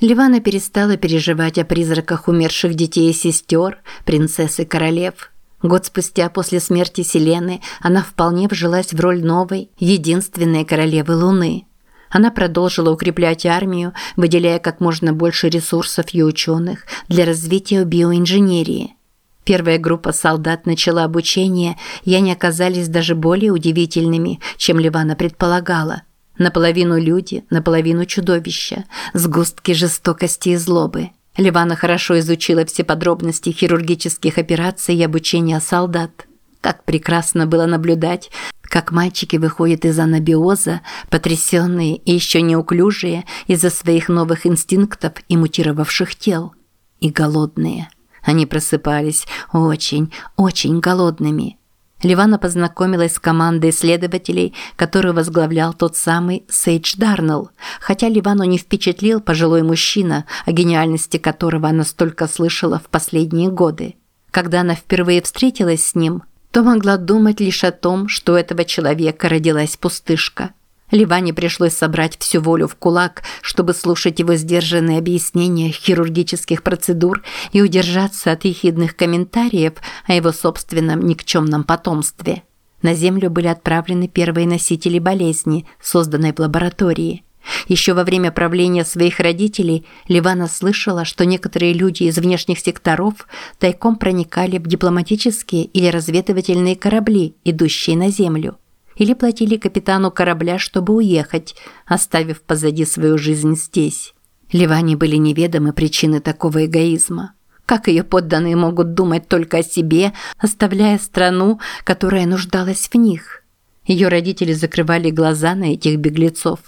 Ливана перестала переживать о призраках умерших детей и сестер, принцесс и королев. Год спустя после смерти Селены она вполне вжилась в роль новой, единственной королевы Луны. Она продолжила укреплять армию, выделяя как можно больше ресурсов и ученых для развития биоинженерии. Первая группа солдат начала обучение, и они оказались даже более удивительными, чем Ливана предполагала. Наполовину люди, наполовину чудовища, сгустки жестокости и злобы. Ливана хорошо изучила все подробности хирургических операций и обучения солдат. Как прекрасно было наблюдать, как мальчики выходят из анабиоза, потрясенные и еще неуклюжие из-за своих новых инстинктов и мутировавших тел. И голодные. Они просыпались очень, очень голодными. Ливана познакомилась с командой исследователей, которую возглавлял тот самый Сейдж Дарнелл, хотя Ливану не впечатлил пожилой мужчина, о гениальности которого она столько слышала в последние годы. Когда она впервые встретилась с ним, то могла думать лишь о том, что у этого человека родилась пустышка – Ливане пришлось собрать всю волю в кулак, чтобы слушать его сдержанные объяснения хирургических процедур и удержаться от ехидных комментариев о его собственном никчемном потомстве. На Землю были отправлены первые носители болезни, созданной в лаборатории. Еще во время правления своих родителей Ливана слышала, что некоторые люди из внешних секторов тайком проникали в дипломатические или разведывательные корабли, идущие на Землю или платили капитану корабля, чтобы уехать, оставив позади свою жизнь здесь. Ливане были неведомы причины такого эгоизма. Как ее подданные могут думать только о себе, оставляя страну, которая нуждалась в них? Ее родители закрывали глаза на этих беглецов.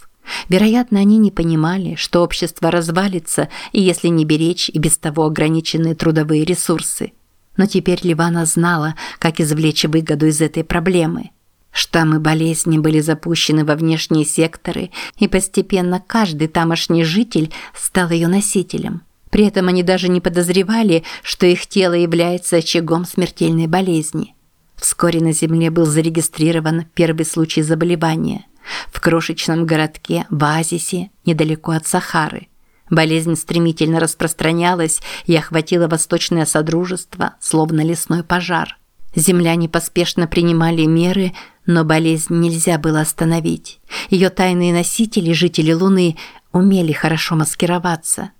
Вероятно, они не понимали, что общество развалится, и если не беречь и без того ограниченные трудовые ресурсы. Но теперь Ливана знала, как извлечь выгоду из этой проблемы – Штаммы болезни были запущены во внешние секторы, и постепенно каждый тамошний житель стал ее носителем. При этом они даже не подозревали, что их тело является очагом смертельной болезни. Вскоре на Земле был зарегистрирован первый случай заболевания. В крошечном городке в Оазисе, недалеко от Сахары. Болезнь стремительно распространялась и охватила Восточное Содружество, словно лесной пожар. Земляне поспешно принимали меры, но болезнь нельзя было остановить. Ее тайные носители, жители Луны, умели хорошо маскироваться.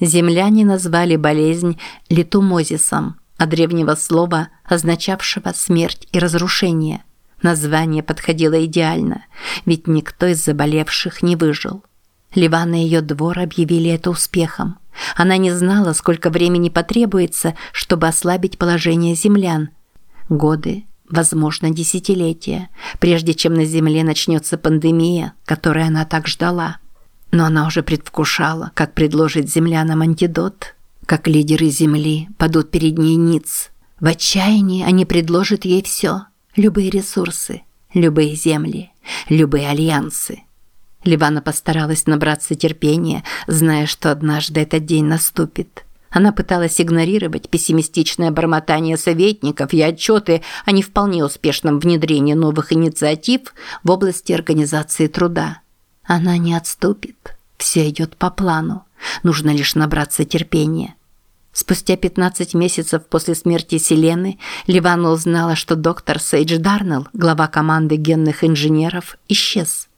Земляне назвали болезнь литумозисом, от древнего слова, означавшего смерть и разрушение. Название подходило идеально, ведь никто из заболевших не выжил. Ливан и ее двор объявили это успехом. Она не знала, сколько времени потребуется, чтобы ослабить положение землян – годы, возможно, десятилетия, прежде чем на Земле начнется пандемия, которой она так ждала. Но она уже предвкушала, как предложить землянам антидот, как лидеры Земли падут перед ней ниц. В отчаянии они предложат ей все, любые ресурсы, любые земли, любые альянсы. Ливана постаралась набраться терпения, зная, что однажды этот день наступит – она пыталась игнорировать пессимистичное бормотание советников и отчеты о не вполне успешном внедрении новых инициатив в области организации труда. Она не отступит. Все идет по плану. Нужно лишь набраться терпения. Спустя 15 месяцев после смерти Селены Ливана узнала, что доктор Сейдж Дарнелл, глава команды генных инженеров, исчез.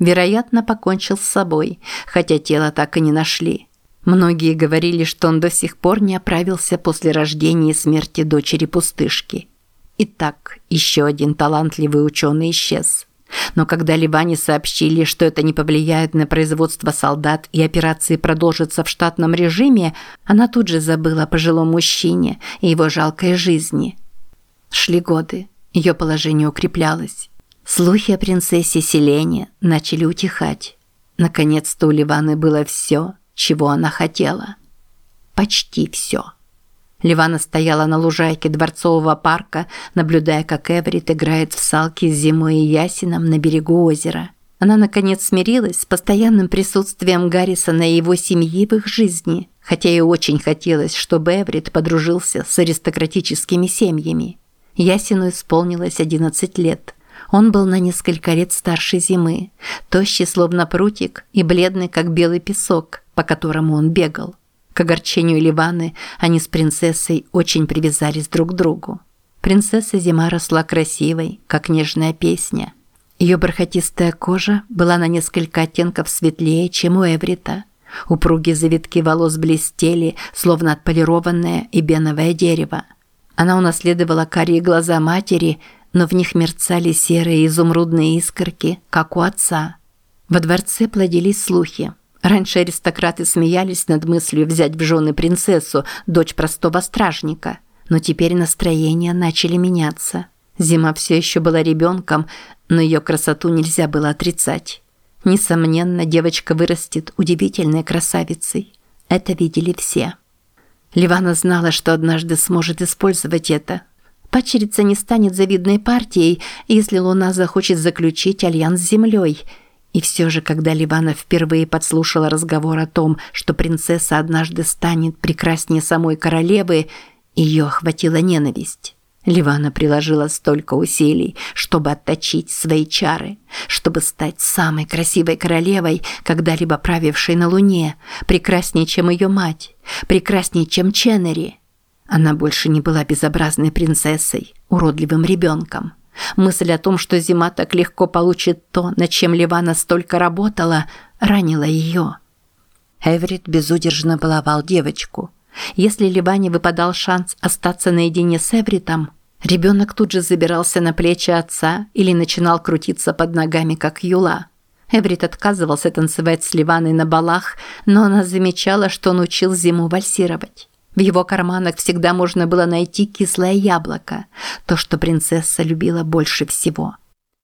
Вероятно, покончил с собой, хотя тело так и не нашли. Многие говорили, что он до сих пор не оправился после рождения и смерти дочери пустышки. Итак, еще один талантливый ученый исчез. Но когда Ливане сообщили, что это не повлияет на производство солдат и операции продолжатся в штатном режиме, она тут же забыла о пожилом мужчине и его жалкой жизни. Шли годы, ее положение укреплялось. Слухи о принцессе Селене начали утихать. Наконец-то у Ливаны было все – чего она хотела. Почти все. Ливана стояла на лужайке дворцового парка, наблюдая, как Эврит играет в салки с зимой и ясеном на берегу озера. Она, наконец, смирилась с постоянным присутствием Гаррисона и его семьи в их жизни, хотя и очень хотелось, чтобы Эврит подружился с аристократическими семьями. Ясину исполнилось 11 лет. Он был на несколько лет старше зимы, тощий, словно прутик, и бледный, как белый песок – по которому он бегал. К огорчению Ливаны они с принцессой очень привязались друг к другу. Принцесса Зима росла красивой, как нежная песня. Ее бархатистая кожа была на несколько оттенков светлее, чем у Эврита. Упругие завитки волос блестели, словно отполированное и беновое дерево. Она унаследовала карие глаза матери, но в них мерцали серые изумрудные искорки, как у отца. Во дворце плодились слухи. Раньше аристократы смеялись над мыслью взять в жены принцессу, дочь простого стражника. Но теперь настроения начали меняться. Зима все еще была ребенком, но ее красоту нельзя было отрицать. Несомненно, девочка вырастет удивительной красавицей. Это видели все. Ливана знала, что однажды сможет использовать это. Падчерица не станет завидной партией, если Луна захочет заключить альянс с Землей. И все же, когда Ливана впервые подслушала разговор о том, что принцесса однажды станет прекраснее самой королевы, ее охватила ненависть. Ливана приложила столько усилий, чтобы отточить свои чары, чтобы стать самой красивой королевой, когда-либо правившей на Луне, прекраснее, чем ее мать, прекраснее, чем Ченнери. Она больше не была безобразной принцессой, уродливым ребенком. Мысль о том, что зима так легко получит то, над чем Ливана столько работала, ранила ее. Эверетт безудержно баловал девочку – если Ливане выпадал шанс остаться наедине с Эвритом, ребенок тут же забирался на плечи отца или начинал крутиться под ногами, как юла. Эврит отказывался танцевать с Ливаной на балах, но она замечала, что он учил зиму вальсировать. В его карманах всегда можно было найти кислое яблоко, то, что принцесса любила больше всего.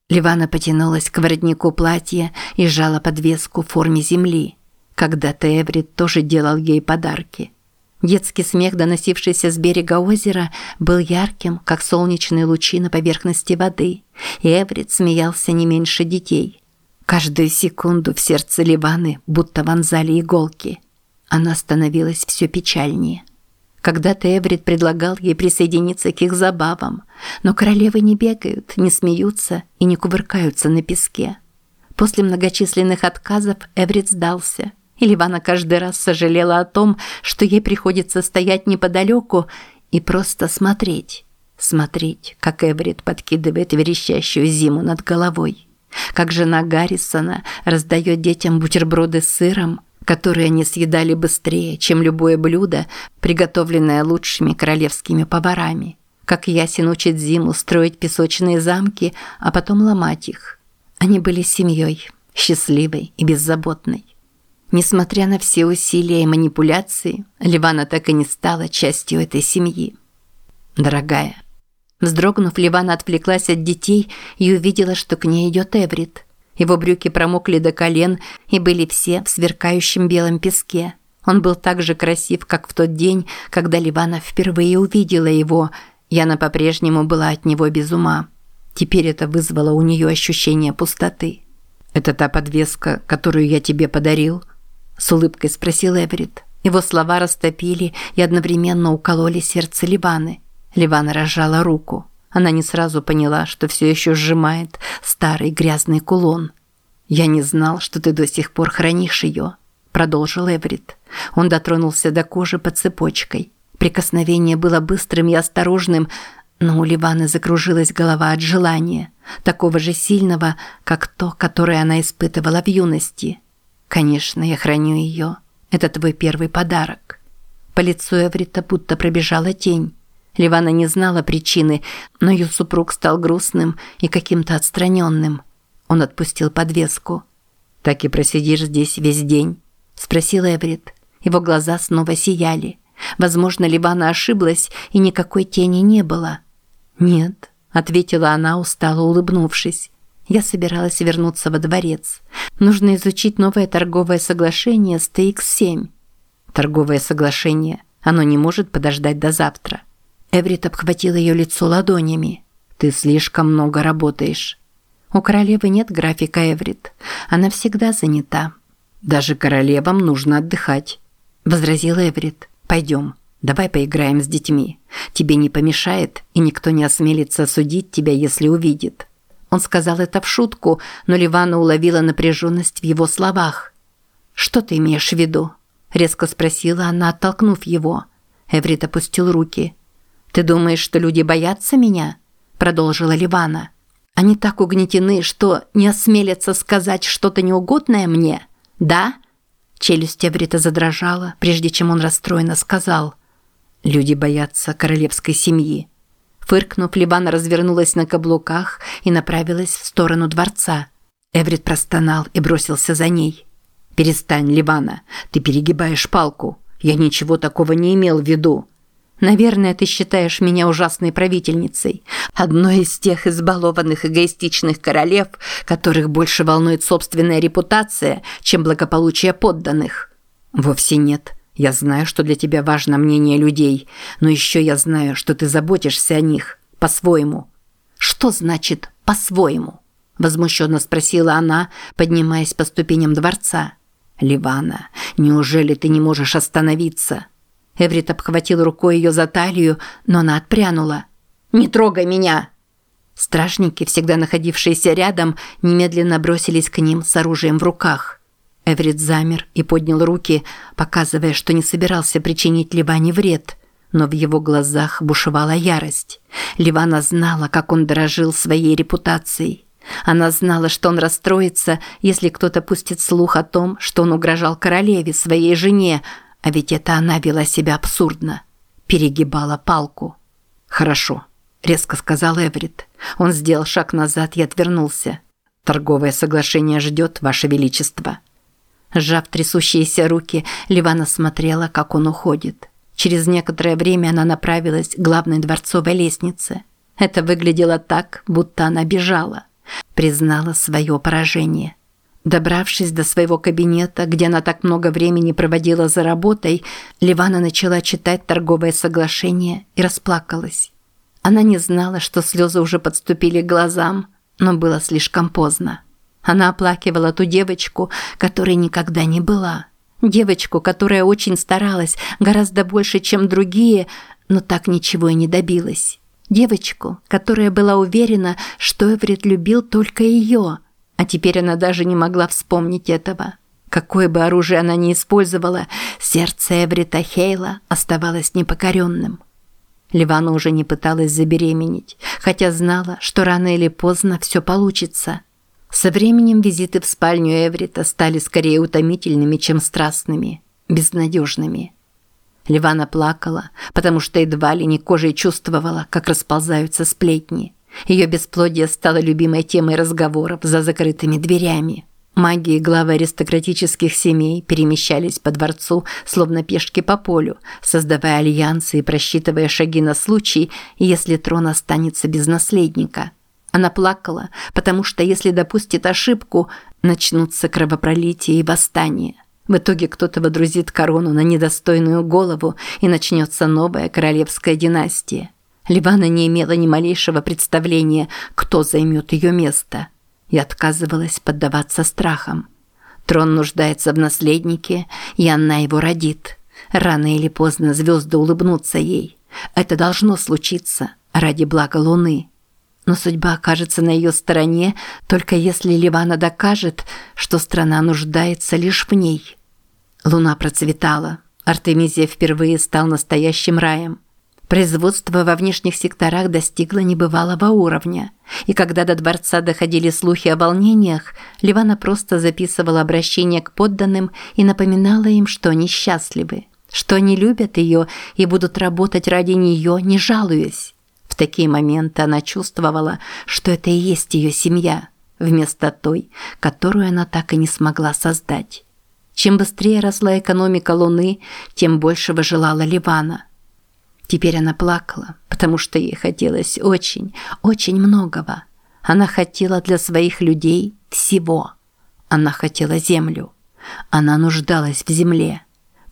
Ливана потянулась к воротнику платья и сжала подвеску в форме земли. Когда-то Эврит тоже делал ей подарки – Детский смех, доносившийся с берега озера, был ярким, как солнечные лучи на поверхности воды, и Эврит смеялся не меньше детей. Каждую секунду в сердце Ливаны будто вонзали иголки. Она становилась все печальнее. Когда-то Эврит предлагал ей присоединиться к их забавам, но королевы не бегают, не смеются и не кувыркаются на песке. После многочисленных отказов Эврит сдался – и Ливана каждый раз сожалела о том, что ей приходится стоять неподалеку и просто смотреть. Смотреть, как Эврит подкидывает верещащую зиму над головой. Как жена Гаррисона раздает детям бутерброды с сыром, которые они съедали быстрее, чем любое блюдо, приготовленное лучшими королевскими поварами. Как Ясин учит Зиму строить песочные замки, а потом ломать их. Они были семьей, счастливой и беззаботной. Несмотря на все усилия и манипуляции, Ливана так и не стала частью этой семьи. «Дорогая». Вздрогнув, Ливана отвлеклась от детей и увидела, что к ней идет Эврит. Его брюки промокли до колен и были все в сверкающем белом песке. Он был так же красив, как в тот день, когда Ливана впервые увидела его, и она по-прежнему была от него без ума. Теперь это вызвало у нее ощущение пустоты. «Это та подвеска, которую я тебе подарил?» с улыбкой спросил Эверетт. Его слова растопили и одновременно укололи сердце Ливаны. Ливана разжала руку. Она не сразу поняла, что все еще сжимает старый грязный кулон. «Я не знал, что ты до сих пор хранишь ее», – продолжил Эверетт. Он дотронулся до кожи под цепочкой. Прикосновение было быстрым и осторожным, но у Ливаны закружилась голова от желания, такого же сильного, как то, которое она испытывала в юности – Конечно, я храню ее. Это твой первый подарок. По лицу Эврита будто пробежала тень. Ливана не знала причины, но ее супруг стал грустным и каким-то отстраненным. Он отпустил подвеску. «Так и просидишь здесь весь день?» – спросил Эврит. Его глаза снова сияли. Возможно, Ливана ошиблась, и никакой тени не было. «Нет», – ответила она, устало улыбнувшись. Я собиралась вернуться во дворец. Нужно изучить новое торговое соглашение с TX7. Торговое соглашение. Оно не может подождать до завтра. Эврит обхватил ее лицо ладонями. Ты слишком много работаешь. У королевы нет графика Эврит. Она всегда занята. Даже королевам нужно отдыхать. Возразил Эврит. Пойдем. Давай поиграем с детьми. Тебе не помешает, и никто не осмелится осудить тебя, если увидит. Он сказал это в шутку, но Ливана уловила напряженность в его словах. «Что ты имеешь в виду?» – резко спросила она, оттолкнув его. Эврит опустил руки. «Ты думаешь, что люди боятся меня?» – продолжила Ливана. «Они так угнетены, что не осмелятся сказать что-то неугодное мне? Да?» Челюсть Эврита задрожала, прежде чем он расстроенно сказал. «Люди боятся королевской семьи». Фыркнув, Ливана развернулась на каблуках и направилась в сторону дворца. Эврит простонал и бросился за ней. «Перестань, Ливана, ты перегибаешь палку. Я ничего такого не имел в виду». «Наверное, ты считаешь меня ужасной правительницей, одной из тех избалованных эгоистичных королев, которых больше волнует собственная репутация, чем благополучие подданных». «Вовсе нет. Я знаю, что для тебя важно мнение людей, но еще я знаю, что ты заботишься о них по-своему». «Что значит «по-своему»?» – возмущенно спросила она, поднимаясь по ступеням дворца. «Ливана, неужели ты не можешь остановиться?» Эврит обхватил рукой ее за талию, но она отпрянула. «Не трогай меня!» Стражники, всегда находившиеся рядом, немедленно бросились к ним с оружием в руках. Эврит замер и поднял руки, показывая, что не собирался причинить Ливане вред, но в его глазах бушевала ярость. Ливана знала, как он дорожил своей репутацией. Она знала, что он расстроится, если кто-то пустит слух о том, что он угрожал королеве, своей жене, а ведь это она вела себя абсурдно. Перегибала палку. «Хорошо», – резко сказал Эврит. Он сделал шаг назад и отвернулся. «Торговое соглашение ждет, Ваше Величество». Сжав трясущиеся руки, Ливана смотрела, как он уходит. Через некоторое время она направилась к главной дворцовой лестнице. Это выглядело так, будто она бежала признала свое поражение. Добравшись до своего кабинета, где она так много времени проводила за работой, Ливана начала читать торговое соглашение и расплакалась. Она не знала, что слезы уже подступили к глазам, но было слишком поздно. Она оплакивала ту девочку, которой никогда не была. Девочку, которая очень старалась, гораздо больше, чем другие, но так ничего и не добилась. Девочку, которая была уверена, что Эврит любил только ее, а теперь она даже не могла вспомнить этого. Какое бы оружие она ни использовала, сердце Эврита Хейла оставалось непокоренным. Ливана уже не пыталась забеременеть, хотя знала, что рано или поздно все получится. Со временем визиты в спальню Эврита стали скорее утомительными, чем страстными, безнадежными. Ливана плакала, потому что едва ли не кожей чувствовала, как расползаются сплетни. Ее бесплодие стало любимой темой разговоров за закрытыми дверями. Маги и главы аристократических семей перемещались по дворцу, словно пешки по полю, создавая альянсы и просчитывая шаги на случай, если трон останется без наследника. Она плакала, потому что если допустит ошибку, начнутся кровопролитие и восстание – в итоге кто-то водрузит корону на недостойную голову и начнется новая королевская династия. Ливана не имела ни малейшего представления, кто займет ее место, и отказывалась поддаваться страхам. Трон нуждается в наследнике, и она его родит. Рано или поздно звезды улыбнутся ей. Это должно случиться ради блага Луны. Но судьба окажется на ее стороне, только если Ливана докажет, что страна нуждается лишь в ней – Луна процветала. Артемизия впервые стал настоящим раем. Производство во внешних секторах достигло небывалого уровня. И когда до дворца доходили слухи о волнениях, Ливана просто записывала обращение к подданным и напоминала им, что они счастливы, что они любят ее и будут работать ради нее, не жалуясь. В такие моменты она чувствовала, что это и есть ее семья, вместо той, которую она так и не смогла создать. Чем быстрее росла экономика Луны, тем больше желала Ливана. Теперь она плакала, потому что ей хотелось очень, очень многого. Она хотела для своих людей всего. Она хотела землю. Она нуждалась в земле,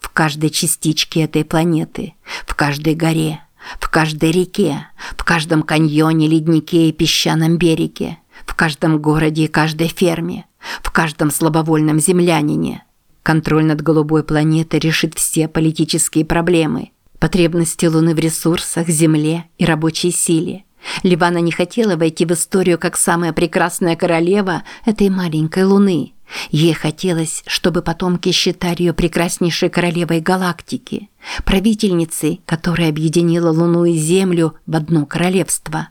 в каждой частичке этой планеты, в каждой горе, в каждой реке, в каждом каньоне, леднике и песчаном береге, в каждом городе и каждой ферме, в каждом слабовольном землянине – Контроль над голубой планетой решит все политические проблемы. Потребности Луны в ресурсах, земле и рабочей силе. Ливана не хотела войти в историю как самая прекрасная королева этой маленькой Луны. Ей хотелось, чтобы потомки считали ее прекраснейшей королевой галактики, правительницей, которая объединила Луну и Землю в одно королевство.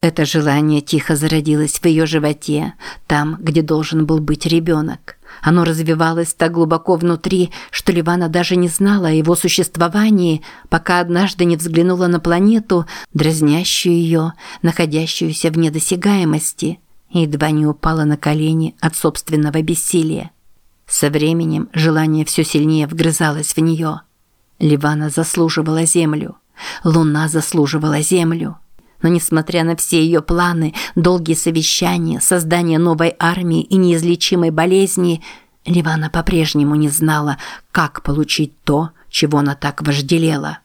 Это желание тихо зародилось в ее животе, там, где должен был быть ребенок. Оно развивалось так глубоко внутри, что Ливана даже не знала о его существовании, пока однажды не взглянула на планету, дразнящую ее, находящуюся в недосягаемости, и едва не упала на колени от собственного бессилия. Со временем желание все сильнее вгрызалось в нее. Ливана заслуживала землю. Луна заслуживала землю. Но несмотря на все ее планы, долгие совещания, создание новой армии и неизлечимой болезни, Ливана по-прежнему не знала, как получить то, чего она так вожделела.